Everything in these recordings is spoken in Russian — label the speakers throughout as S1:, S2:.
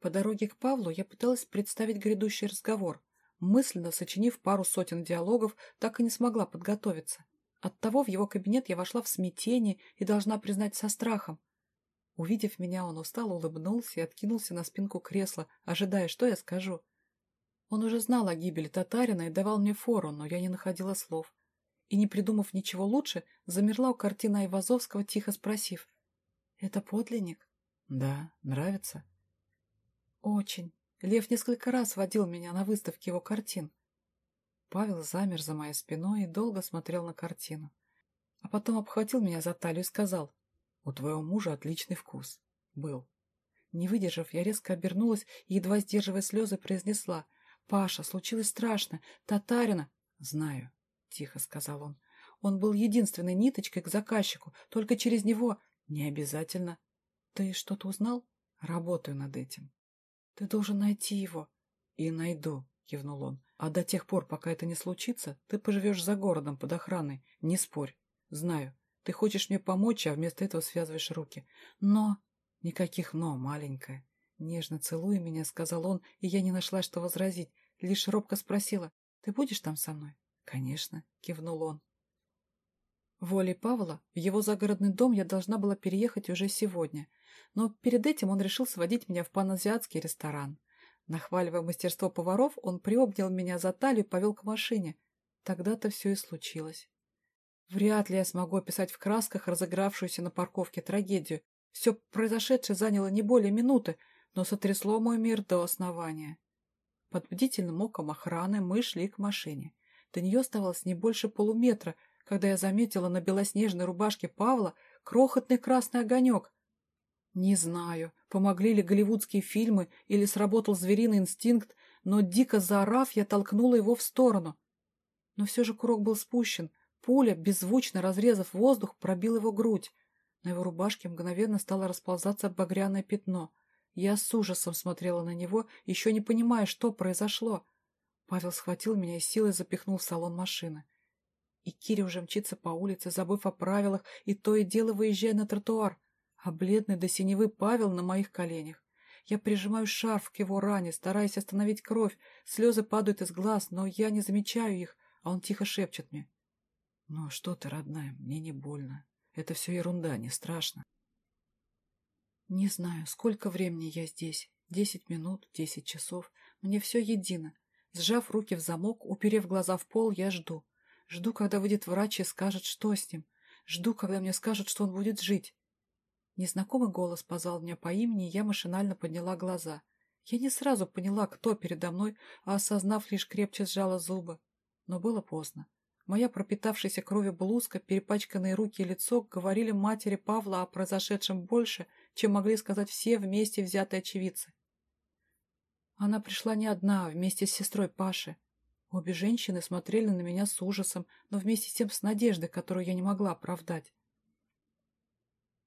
S1: По дороге к Павлу я пыталась представить грядущий разговор. Мысленно сочинив пару сотен диалогов, так и не смогла подготовиться. Оттого в его кабинет я вошла в смятение и должна признать со страхом. Увидев меня, он устало улыбнулся и откинулся на спинку кресла, ожидая, что я скажу. Он уже знал о гибели татарина и давал мне фору, но я не находила слов. И, не придумав ничего лучше, замерла у картины Айвазовского, тихо спросив. «Это подлинник?» «Да. Нравится?» «Очень. Лев несколько раз водил меня на выставке его картин». Павел замер за моей спиной и долго смотрел на картину. А потом обхватил меня за талию и сказал, «У твоего мужа отличный вкус. Был». Не выдержав, я резко обернулась и, едва сдерживая слезы, произнесла, «Паша, случилось страшно. Татарина...» «Знаю», — тихо сказал он. «Он был единственной ниточкой к заказчику. Только через него...» «Не обязательно». «Ты что-то узнал?» «Работаю над этим». «Ты должен найти его». «И найду», — кивнул он. «А до тех пор, пока это не случится, ты поживешь за городом под охраной. Не спорь. Знаю, ты хочешь мне помочь, а вместо этого связываешь руки. Но...» «Никаких «но», маленькая». Нежно целуя меня, сказал он, и я не нашла, что возразить. Лишь робко спросила, «Ты будешь там со мной?» «Конечно», — кивнул он. Волей Павла в его загородный дом я должна была переехать уже сегодня, но перед этим он решил сводить меня в паназиатский ресторан. Нахваливая мастерство поваров, он приобнял меня за талию и повел к машине. Тогда-то все и случилось. Вряд ли я смогу описать в красках разыгравшуюся на парковке трагедию. Все произошедшее заняло не более минуты, но сотрясло мой мир до основания. Под бдительным оком охраны мы шли к машине. До нее оставалось не больше полуметра, когда я заметила на белоснежной рубашке Павла крохотный красный огонек. Не знаю, помогли ли голливудские фильмы или сработал звериный инстинкт, но дико заорав, я толкнула его в сторону. Но все же курок был спущен. Пуля, беззвучно разрезав воздух, пробил его грудь. На его рубашке мгновенно стало расползаться багряное пятно. Я с ужасом смотрела на него, еще не понимая, что произошло. Павел схватил меня и силой запихнул в салон машины. И Кири уже мчится по улице, забыв о правилах, и то и дело выезжая на тротуар, а бледный до синевы Павел на моих коленях. Я прижимаю шарф к его ране, стараясь остановить кровь. Слезы падают из глаз, но я не замечаю их, а он тихо шепчет мне. «Ну что ты, родная, мне не больно. Это все ерунда, не страшно». Не знаю, сколько времени я здесь. Десять минут, десять часов. Мне все едино. Сжав руки в замок, уперев глаза в пол, я жду. Жду, когда выйдет врач и скажет, что с ним. Жду, когда мне скажут, что он будет жить. Незнакомый голос позвал меня по имени, и я машинально подняла глаза. Я не сразу поняла, кто передо мной, а осознав, лишь крепче сжала зубы. Но было поздно. Моя пропитавшаяся кровью блузка, перепачканные руки и лицо говорили матери Павла о произошедшем больше, чем могли сказать все вместе взятые очевидцы. Она пришла не одна, а вместе с сестрой Паши. Обе женщины смотрели на меня с ужасом, но вместе с тем с надеждой, которую я не могла оправдать.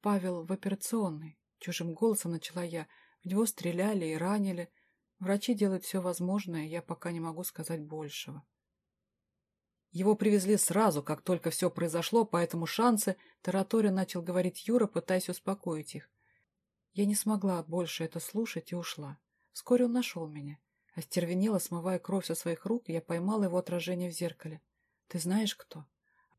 S1: Павел в операционной. Чужим голосом начала я. В него стреляли и ранили. Врачи делают все возможное, я пока не могу сказать большего. Его привезли сразу, как только все произошло, поэтому шансы, таратория начал говорить Юра, пытаясь успокоить их. Я не смогла больше это слушать и ушла. Вскоре он нашел меня. Остервенело, смывая кровь со своих рук, я поймала его отражение в зеркале. «Ты знаешь, кто?»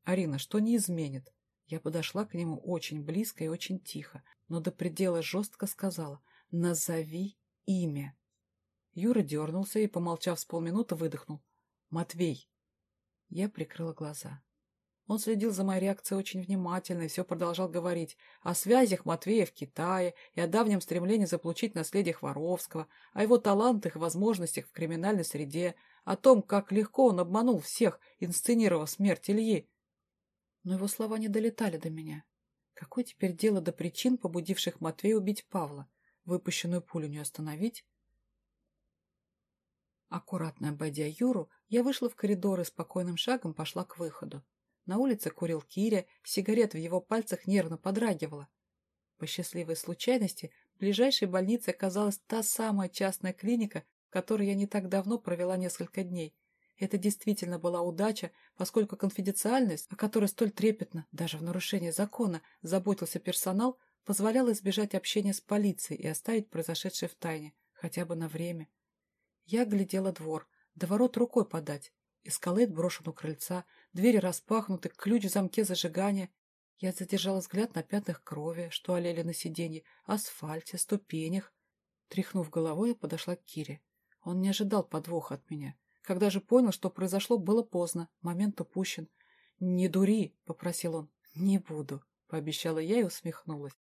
S1: «Арина, что не изменит?» Я подошла к нему очень близко и очень тихо, но до предела жестко сказала «Назови имя». Юра дернулся и, помолчав с полминуты, выдохнул. «Матвей». Я прикрыла глаза. Он следил за моей реакцией очень внимательно и все продолжал говорить о связях Матвея в Китае и о давнем стремлении заполучить наследие Хворовского, о его талантах и возможностях в криминальной среде, о том, как легко он обманул всех, инсценировав смерть Ильи. Но его слова не долетали до меня. Какое теперь дело до причин, побудивших Матвея убить Павла? Выпущенную пулю не остановить? Аккуратно обойдя Юру, я вышла в коридор и спокойным шагом пошла к выходу. На улице курил Киря, сигарет в его пальцах нервно подрагивала. По счастливой случайности, в ближайшей больнице оказалась та самая частная клиника, в которой я не так давно провела несколько дней. Это действительно была удача, поскольку конфиденциальность, о которой столь трепетно, даже в нарушении закона, заботился персонал, позволяла избежать общения с полицией и оставить произошедшее в тайне, хотя бы на время. Я глядела двор, до ворот рукой подать. Эскалейт брошен у крыльца, двери распахнуты, ключ в замке зажигания. Я задержала взгляд на пятнах крови, что олели на сиденье, асфальте, ступенях. Тряхнув головой, я подошла к Кире. Он не ожидал подвоха от меня. Когда же понял, что произошло, было поздно, момент упущен. «Не дури!» — попросил он. «Не буду», — пообещала я и усмехнулась.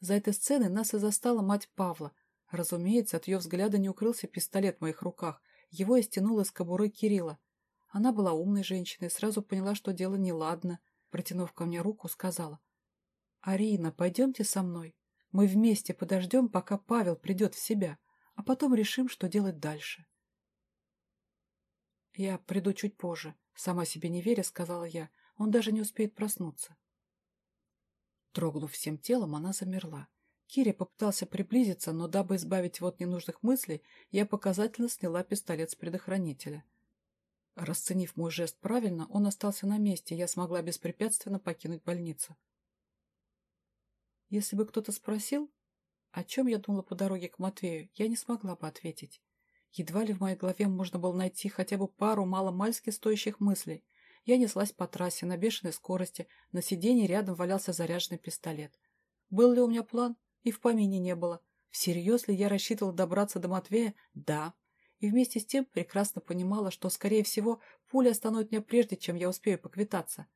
S1: За этой сценой нас и застала мать Павла. Разумеется, от ее взгляда не укрылся пистолет в моих руках. Его я стянула из кобуры Кирилла. Она была умной женщиной, сразу поняла, что дело неладно. Протянув ко мне руку, сказала. «Арина, пойдемте со мной. Мы вместе подождем, пока Павел придет в себя, а потом решим, что делать дальше». «Я приду чуть позже», — сама себе не веря, сказала я. «Он даже не успеет проснуться». Трогнув всем телом, она замерла. Кири попытался приблизиться, но дабы избавить его от ненужных мыслей, я показательно сняла пистолет с предохранителя. Расценив мой жест правильно, он остался на месте, и я смогла беспрепятственно покинуть больницу. Если бы кто-то спросил, о чем я думала по дороге к Матвею, я не смогла бы ответить. Едва ли в моей голове можно было найти хотя бы пару маломальски стоящих мыслей. Я неслась по трассе на бешеной скорости, на сиденье рядом валялся заряженный пистолет. Был ли у меня план? И в помине не было. Всерьез ли я рассчитывала добраться до Матвея? Да. И вместе с тем прекрасно понимала, что, скорее всего, пуля остановит меня прежде, чем я успею поквитаться.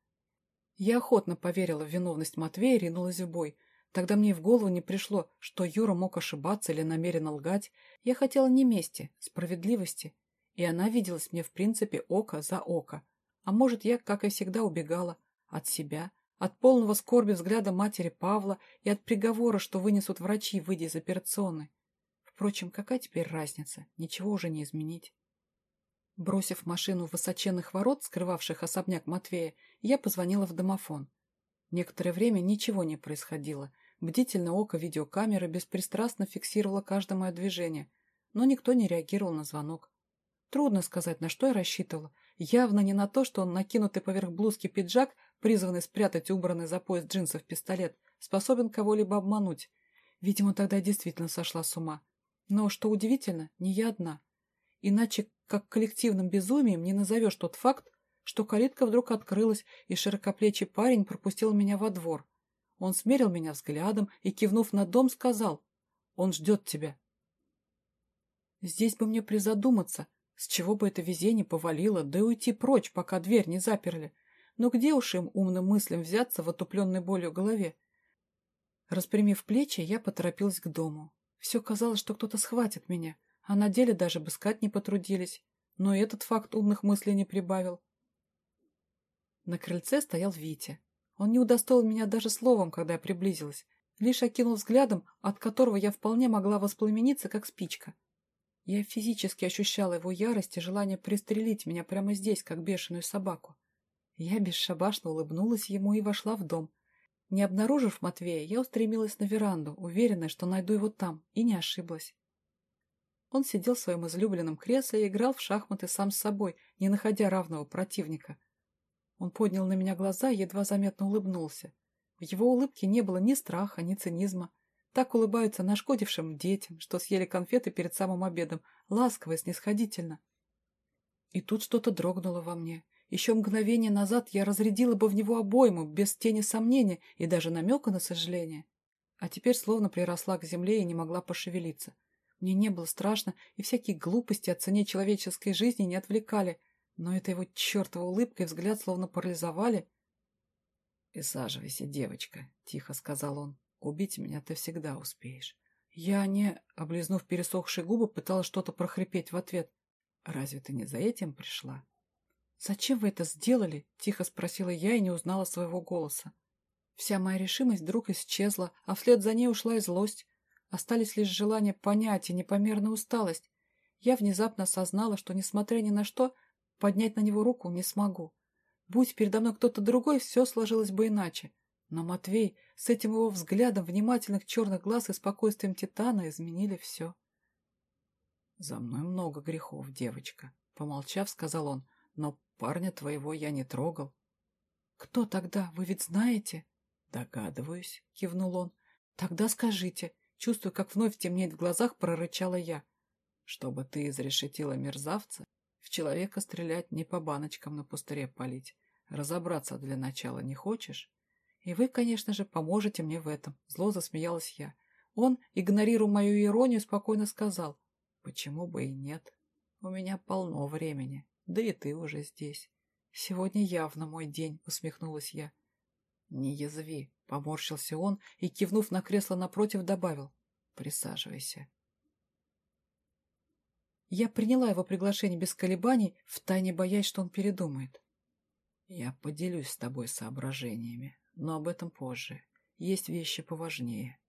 S1: Я охотно поверила в виновность Матвея и ринулась в бой — Тогда мне в голову не пришло, что Юра мог ошибаться или намеренно лгать. Я хотела не мести, справедливости. И она виделась мне в принципе око за око. А может, я, как и всегда, убегала от себя, от полного скорби взгляда матери Павла и от приговора, что вынесут врачи, выйдя из операционной. Впрочем, какая теперь разница? Ничего уже не изменить. Бросив машину в высоченных ворот, скрывавших особняк Матвея, я позвонила в домофон. Некоторое время ничего не происходило, Бдительное око видеокамеры беспристрастно фиксировало каждое мое движение, но никто не реагировал на звонок. Трудно сказать, на что я рассчитывала. Явно не на то, что он, накинутый поверх блузки пиджак, призванный спрятать убранный за пояс джинсов пистолет, способен кого-либо обмануть. Видимо, тогда действительно сошла с ума. Но, что удивительно, не я одна. Иначе, как коллективным безумием, не назовешь тот факт, что калитка вдруг открылась, и широкоплечий парень пропустил меня во двор. Он смерил меня взглядом и, кивнув на дом, сказал, «Он ждет тебя». Здесь бы мне призадуматься, с чего бы это везение повалило, да и уйти прочь, пока дверь не заперли. Но где уж им умным мыслям взяться в отупленной болью голове? Распрямив плечи, я поторопилась к дому. Все казалось, что кто-то схватит меня, а на деле даже бы искать не потрудились. Но и этот факт умных мыслей не прибавил. На крыльце стоял Витя. Он не удостоил меня даже словом, когда я приблизилась, лишь окинул взглядом, от которого я вполне могла воспламениться, как спичка. Я физически ощущала его ярость и желание пристрелить меня прямо здесь, как бешеную собаку. Я бесшабашно улыбнулась ему и вошла в дом. Не обнаружив Матвея, я устремилась на веранду, уверенная, что найду его там, и не ошиблась. Он сидел в своем излюбленном кресле и играл в шахматы сам с собой, не находя равного противника — он поднял на меня глаза и едва заметно улыбнулся. В его улыбке не было ни страха, ни цинизма. Так улыбаются нашкодившим детям, что съели конфеты перед самым обедом, ласково и снисходительно. И тут что-то дрогнуло во мне. Еще мгновение назад я разрядила бы в него обойму, без тени сомнения и даже намека на сожаление. А теперь словно приросла к земле и не могла пошевелиться. Мне не было страшно, и всякие глупости о цене человеческой жизни не отвлекали — но эта его чертова улыбка и взгляд словно парализовали. «Присаживайся, девочка», — тихо сказал он. «Убить меня ты всегда успеешь». Я не, облизнув пересохшие губы, пыталась что-то прохрипеть в ответ. «Разве ты не за этим пришла?» «Зачем вы это сделали?» — тихо спросила я и не узнала своего голоса. Вся моя решимость вдруг исчезла, а вслед за ней ушла и злость. Остались лишь желание понять и непомерная усталость. Я внезапно осознала, что, несмотря ни на что, Поднять на него руку не смогу. Будь передо мной кто-то другой, все сложилось бы иначе. Но Матвей с этим его взглядом внимательных черных глаз и спокойствием Титана изменили все. «За мной много грехов, девочка», — помолчав, сказал он, — «но парня твоего я не трогал». «Кто тогда? Вы ведь знаете?» «Догадываюсь», — кивнул он. «Тогда скажите». Чувствуя, как вновь темнеет в глазах, прорычала я.
S2: Чтобы ты изрешетила мерзавца, в человека стрелять не по баночкам на пустыре палить. Разобраться для начала не хочешь?
S1: И вы, конечно же, поможете мне в этом. Зло засмеялась я. Он, игнорируя мою иронию, спокойно сказал.
S2: Почему бы и нет? У меня полно времени. Да и ты уже здесь.
S1: Сегодня явно мой день, усмехнулась я.
S2: Не язви, поморщился он и, кивнув на кресло напротив, добавил. Присаживайся.
S1: Я приняла его приглашение без колебаний, втайне боясь, что он передумает.
S2: Я поделюсь с тобой соображениями, но об этом позже. Есть вещи поважнее.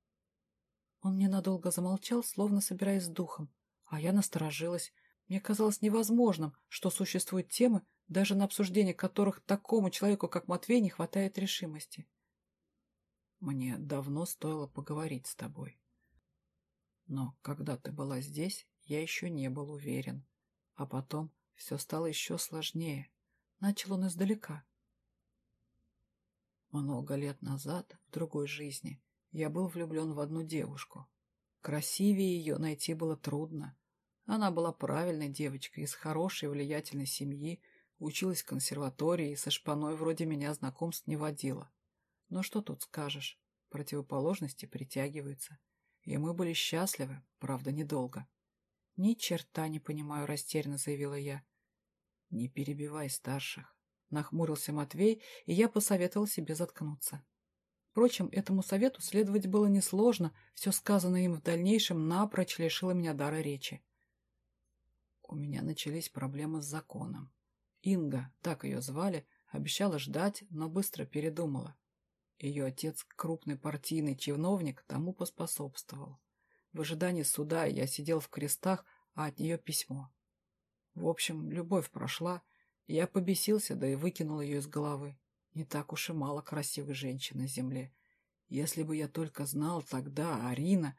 S1: Он ненадолго замолчал, словно собираясь с духом, а я насторожилась. Мне казалось невозможным, что существуют темы, даже на обсуждение которых такому человеку, как Матвей, не хватает решимости.
S2: Мне давно стоило поговорить с тобой. Но когда ты была здесь, я еще не был уверен. А потом все стало еще сложнее.
S1: Начал он издалека.
S2: Много лет назад, в другой жизни, я был влюблен в одну девушку. Красивее ее найти было трудно. Она была правильной девочкой из хорошей влиятельной семьи, училась в консерватории и со шпаной вроде меня знакомств не водила. Но что тут скажешь, противоположности притягиваются. И мы были счастливы, правда, недолго.
S1: «Ни черта не понимаю», — растерянно заявила я.
S2: «Не перебивай старших», — нахмурился Матвей, и я посоветовал себе заткнуться.
S1: Впрочем, этому совету следовать было несложно, все сказанное им в дальнейшем напрочь лишило меня дара речи.
S2: У меня начались проблемы с законом. Инга, так ее звали, обещала ждать, но быстро передумала. Ее отец, крупный партийный чиновник, тому поспособствовал. В ожидании суда я сидел в крестах, а от нее письмо. В общем, любовь прошла, я побесился, да и выкинул ее из головы. Не так уж и мало красивой женщин на земле. Если бы я только знал тогда, Арина...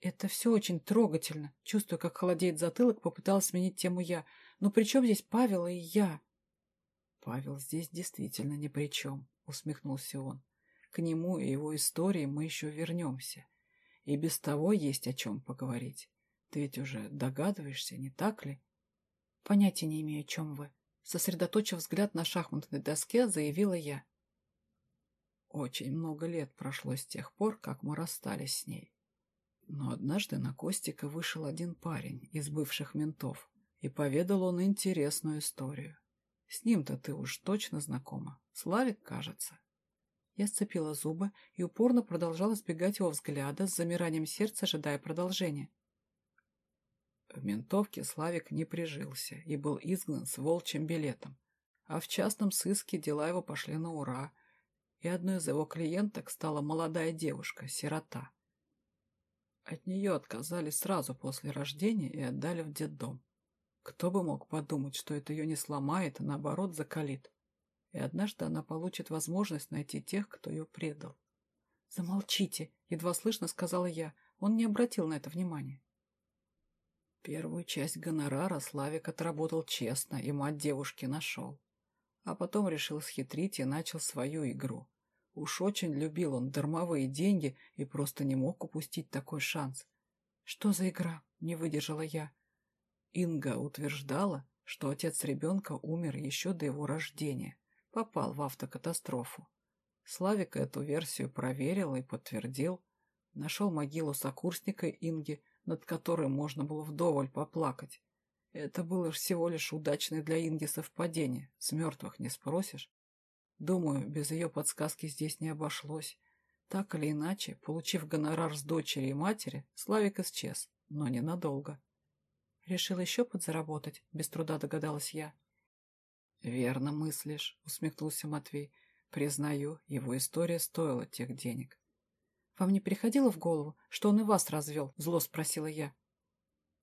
S1: Это все очень трогательно. Чувствуя, как холодеет затылок, попыталась сменить тему я. Но при чем здесь Павел и я?
S2: Павел здесь действительно ни при чем, усмехнулся он. К нему и его истории мы еще вернемся. И без того есть о чем поговорить. Ты ведь уже догадываешься, не так ли?
S1: Понятия не имею, о чем вы. Сосредоточив взгляд на шахматной доске, заявила я.
S2: Очень много лет прошло с тех пор, как мы расстались с ней. Но однажды на Костика вышел один парень из бывших ментов, и поведал он интересную историю. С ним-то ты уж точно знакома. Славик, кажется.
S1: Я сцепила зубы и упорно продолжала избегать его взгляда с замиранием сердца, ожидая продолжения.
S2: В ментовке Славик не прижился и был изгнан с волчьим билетом, а в частном сыске дела его пошли на ура, и одной из его клиенток стала молодая девушка, сирота. От нее отказались сразу после рождения и отдали в детдом. Кто бы мог подумать, что это ее не сломает, а наоборот закалит и однажды она получит возможность найти тех, кто ее предал.
S1: «Замолчите!» — едва слышно сказала я. Он не обратил на это внимания.
S2: Первую часть гонорара Славик отработал честно и мать девушки нашел. А потом решил схитрить и начал свою игру. Уж очень любил он дармовые деньги и просто не мог упустить такой шанс.
S1: «Что за игра?» — не выдержала я.
S2: Инга утверждала, что отец ребенка умер еще до его рождения попал в автокатастрофу. Славик эту версию проверил и подтвердил. Нашел могилу сокурсника Инги, над которой можно было вдоволь поплакать. Это было всего лишь удачное для Инги совпадение, с мертвых не спросишь. Думаю, без ее подсказки здесь не обошлось. Так или иначе, получив гонорар с дочери и матери, Славик исчез, но ненадолго.
S1: Решил еще подзаработать, без труда догадалась я.
S2: «Верно мыслишь», — усмехнулся Матвей. «Признаю, его история стоила тех денег».
S1: «Вам не приходило в голову, что он и вас развел?» — зло спросила я.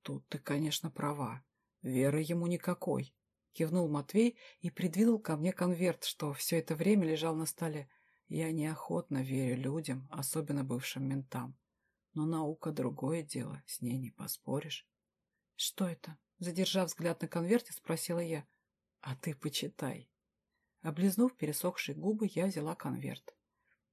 S2: «Тут ты, конечно, права. Веры ему никакой», — кивнул Матвей и придвинул ко мне конверт, что все это время лежал на столе. «Я неохотно верю людям, особенно бывшим ментам. Но наука — другое дело, с ней не поспоришь».
S1: «Что это?» — задержав взгляд на конверте, спросила я.
S2: А ты почитай. Облизнув пересохшие губы, я взяла конверт.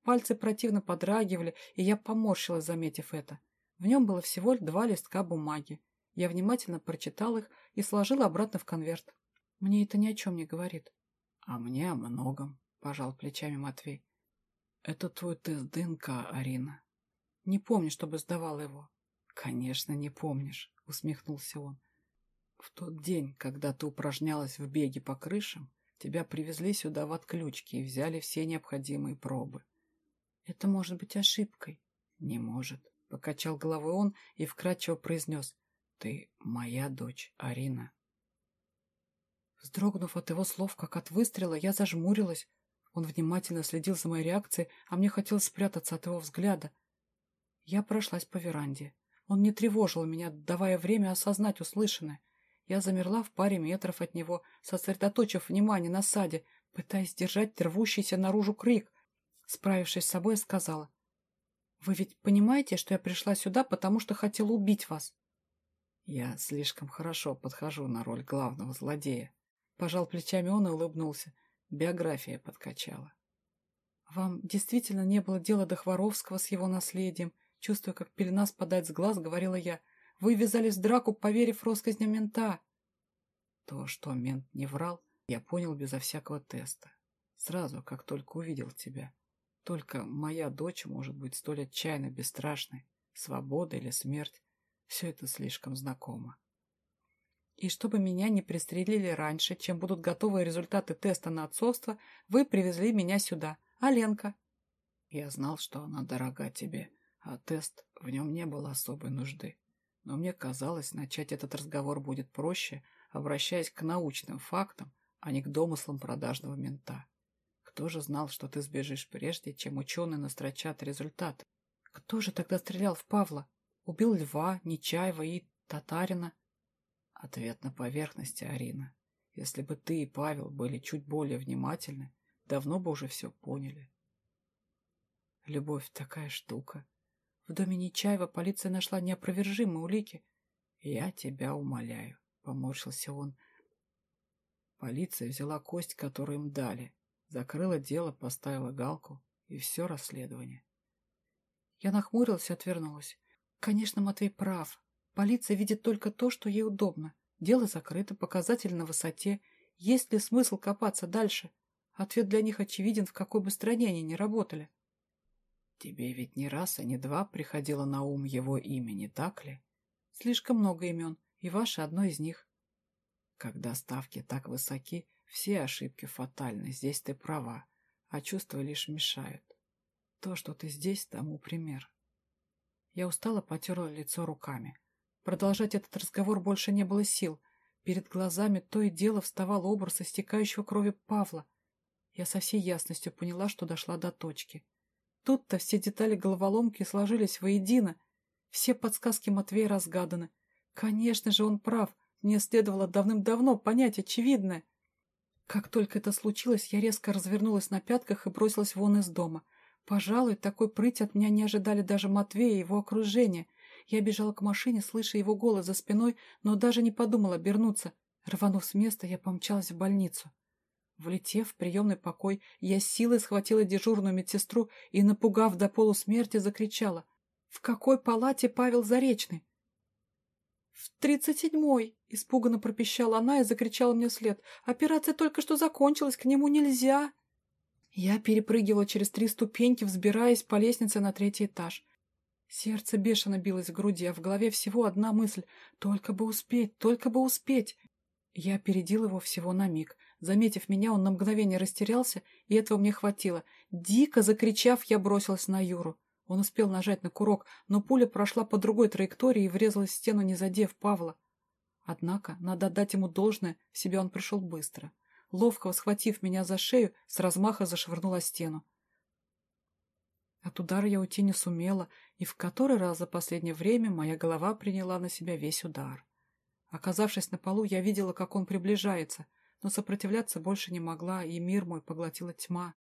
S1: Пальцы противно подрагивали, и я поморщилась, заметив это. В нем было всего два листка бумаги. Я внимательно прочитал их и сложил обратно в конверт. Мне это ни о чем не говорит.
S2: — А мне о многом, — пожал плечами Матвей. — Это твой тест ДНК, Арина.
S1: — Не помню, чтобы сдавал его.
S2: — Конечно, не помнишь, — усмехнулся он. — В тот день, когда ты упражнялась в беге по крышам, тебя привезли сюда в отключке и взяли все необходимые пробы.
S1: — Это может быть ошибкой.
S2: — Не может, — покачал головой он и вкратчиво произнес. Ты моя дочь, Арина.
S1: Вздрогнув от его слов, как от выстрела, я зажмурилась. Он внимательно следил за моей реакцией, а мне хотелось спрятаться от его взгляда. Я прошлась по веранде. Он не тревожил меня, давая время осознать услышанное. Я замерла в паре метров от него, сосредоточив внимание на саде, пытаясь держать рвущийся наружу крик. Справившись с собой, сказала. «Вы ведь понимаете, что я пришла сюда, потому что хотела убить вас?»
S2: Я слишком хорошо подхожу на роль главного злодея. Пожал плечами он и улыбнулся. Биография подкачала.
S1: Вам действительно не было дела до Хворовского с его наследием? Чувствуя, как пелена спадает с глаз, говорила я. Вы ввязались в драку, поверив россказням мента.
S2: То, что мент не врал, я понял безо всякого теста. Сразу, как только увидел тебя. Только моя дочь может быть столь отчаянно бесстрашной. Свобода или смерть. Все это слишком знакомо.
S1: И чтобы меня не пристрелили раньше, чем будут готовы результаты теста на отцовство, вы привезли меня сюда. А?
S2: Я знал, что она дорога тебе, а тест в нем не было особой нужды. Но мне казалось, начать этот разговор будет проще, обращаясь к научным фактам, а не к домыслам продажного мента. Кто же знал, что ты сбежишь прежде, чем ученые настрочат результаты?
S1: Кто же тогда стрелял в Павла? Убил Льва, Нечаева и Татарина.
S2: Ответ на поверхности, Арина. Если бы ты и Павел были чуть более внимательны, давно бы уже все поняли. Любовь такая штука.
S1: В доме Нечаева полиция нашла неопровержимые улики.
S2: Я тебя умоляю, — поморщился он. Полиция взяла кость, которую им дали, закрыла дело, поставила галку, и все расследование.
S1: Я нахмурилась и отвернулась. Конечно, Матвей прав. Полиция видит только то, что ей удобно. Дело закрыто, показатель на высоте. Есть ли смысл копаться дальше? Ответ для них очевиден, в какой бы стране они ни работали.
S2: Тебе ведь не раз, а не два приходило на ум его имя, не так ли?
S1: Слишком много имен, и ваше одно из них.
S2: Когда ставки так высоки, все ошибки фатальны, здесь ты права, а чувства лишь мешают. То, что ты здесь, тому пример.
S1: Я устало потерла лицо руками. Продолжать этот разговор больше не было сил. Перед глазами то и дело вставал образ истекающего крови Павла. Я со всей ясностью поняла, что дошла до точки. Тут-то все детали головоломки сложились воедино. Все подсказки Матвея разгаданы. Конечно же, он прав. Мне следовало давным-давно понять очевидное. Как только это случилось, я резко развернулась на пятках и бросилась вон из дома — Пожалуй, такой прыть от меня не ожидали даже Матвея и его окружение. Я бежала к машине, слыша его голос за спиной, но даже не подумала обернуться. Рванув с места, я помчалась в больницу. Влетев в приемный покой, я силой схватила дежурную медсестру и, напугав до полусмерти, закричала. «В какой палате Павел Заречный?» «В тридцать седьмой!» — испуганно пропищала она и закричала мне вслед. «Операция только что закончилась, к нему нельзя!» Я перепрыгивала через три ступеньки, взбираясь по лестнице на третий этаж. Сердце бешено билось в груди, а в голове всего одна мысль — только бы успеть, только бы успеть. Я опередил его всего на миг. Заметив меня, он на мгновение растерялся, и этого мне хватило. Дико закричав, я бросилась на Юру. Он успел нажать на курок, но пуля прошла по другой траектории и врезалась в стену, не задев Павла. Однако, надо отдать ему должное, в себя он пришел быстро ловко схватив меня за шею, с размаха зашвырнула стену. От удара я уйти не сумела, и в который раз за последнее время моя голова приняла на себя весь удар. Оказавшись на полу, я видела, как он приближается, но сопротивляться больше не могла, и мир мой поглотила тьма.